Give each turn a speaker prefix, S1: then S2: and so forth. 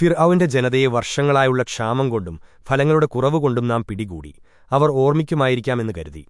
S1: ഫിർ ജനതയെ വർഷങ്ങളായുള്ള ക്ഷാമം കൊണ്ടും ഫലങ്ങളുടെ കുറവുകൊണ്ടും നാം പിടികൂടി. അവർ ഓർമ്മിക്കുമായിരിക്കാമെന്ന് കരുതി.